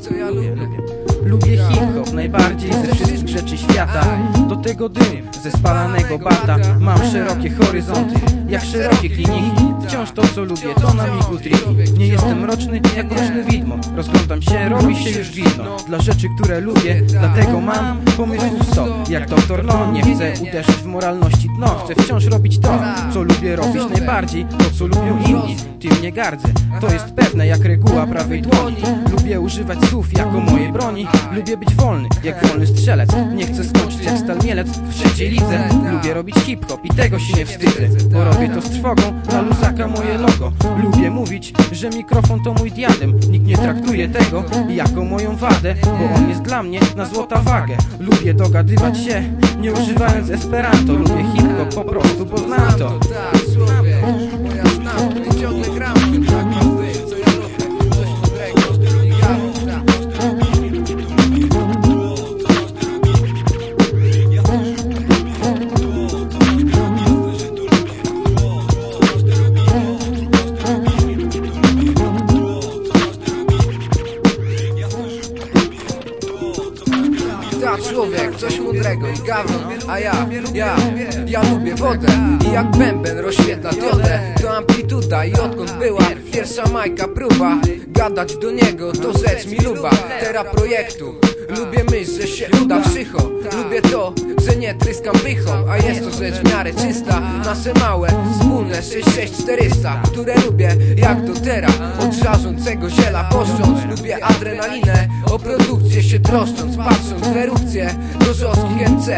co ja lubię. Lubię hip-hop najbardziej ze wszystkich rzeczy świata. Do tego dym ze spalanego bata. Mam szerokie horyzonty, jak szerokie kliniki Wciąż to co lubię, to na migu triki Nie jestem roczny, jak roczny widmo. Rozglądam się, robi się już widno. Dla rzeczy, które lubię, dlatego mam pomysłów sto Jak doktor, no nie chcę uderzyć w moralności dno Chcę wciąż robić to, co lubię robić najbardziej To co lubią inni, tym nie gardzę To jest pewne jak reguła prawej dłoni. Lubię używać słów jako moje broni. Lubię być wolny, jak wolny strzelec. Nie chcę skończyć jak stal mielec w trzeciej lidze. Lubię robić hip-hop i tego się nie wstydzę Bo robię to z trwogą, na luzaka moje logo. Lubię mówić, że mikrofon to mój diadem. Nikt nie traktuje tego jako moją wadę Bo on jest dla mnie na złota wagę. Lubię dogadywać się, nie używając esperanto. Lubię hip-hop po prostu, bo znam to człowiek, coś mądrego i gawron A ja, ja, ja lubię wodę. I jak bęben rozświetla diodę To amplituda i odkąd była Pierwsza majka próba Gadać do niego to rzecz mi luba. Tera projektu Lubię myśl, że się uda psycho. Lubię to, że nie tryskam pychą A jest to rzecz w miarę czysta. Nasze małe, wspólne 66400 Które lubię jak do tera. Od żarzącego ziela poszcząc Lubię adrenalinę. O produkcję się troszcząc Patrząc w erupcję. Gorzowskich MC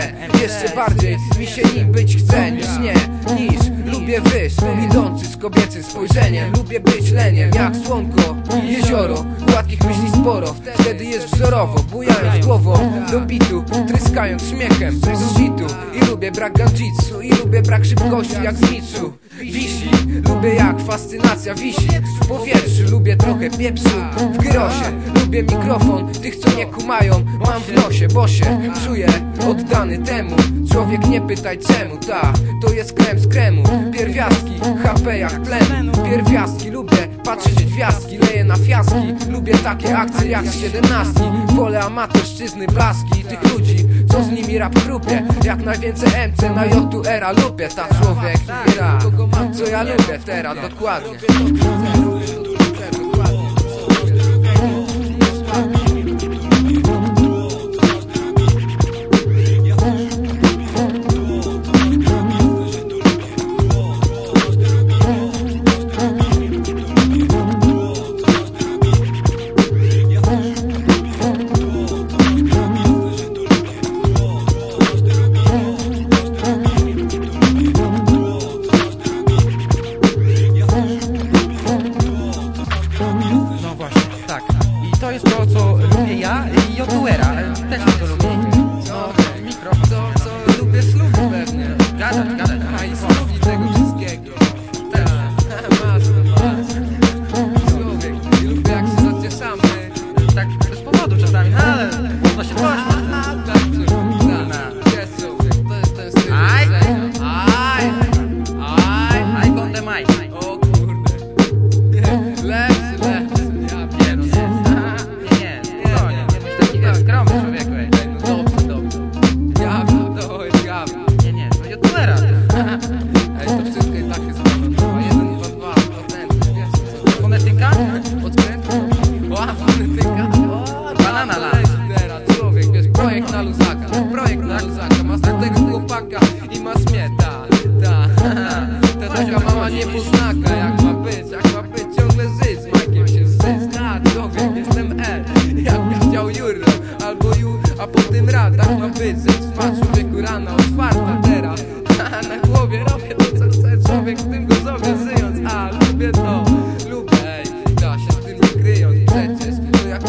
Jeszcze bardziej mi się nim być chce Niż nie, niż lubię wyż Idący z kobiecym spojrzeniem. Lubię być leniem jak słonko Jezioro, gładkich myśli sporo Wtedy jest wzorowo, bujając głową Do bitu, tryskając śmiechem Z shitu I lubię brak ganjitsu I lubię brak szybkości jak z Mitsu Wisi, lubię jak fascynacja wisi. W powietrzu, lubię trochę pieprzu W grosie, lubię mikrofon. Tych co nie kumają, mam w nosie Bo się czuję oddany temu. Człowiek nie pytaj czemu, ta To jest krem z kremu. Pierwiastki, HP jak tlen Pierwiastki, lubię patrzeć w gwiazdki Leję na fiaski, lubię takie akcje jak z siedemnastki. Wolę amatorszczyzny blaski. Tych ludzi, co z nimi rap grupie Jak najwięcej MC na jotu era lubię. Ta człowiek, ta, co ja lubię. Teraz dokładnie I to jest to co lubię ja i Jotuera. Też to lubię. No, Mikrofon co, co lubię slugi pewnie. Gadać, gadać. A i O, Banana tam la. leci teraz, człowiek, wiesz, projekt na luzaka. Projekt na luzaka, masz tego chłopaka i masz mnie, ta, ta Ta taka mała niepoznaka, jak ma być, jak ma być ciągle żyć. Z Majkiem się zżyć, ta, człowiek, jestem L Jak chciał Jurro, albo Ju, a potem Ra, tak ma być. Że trwa człowieku rana otwarta teraz. Na głowie robię to, co chce człowiek w tym gozowie żyjąc. A, lubię to, lubię, ej, da się tym nie kryjąc Przecież to jak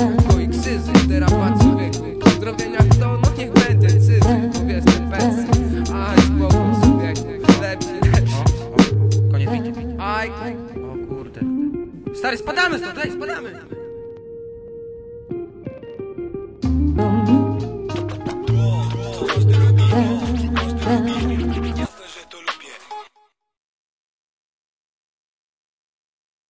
Aj, O kurde. Stary, spadamy stąd, ej, spadamy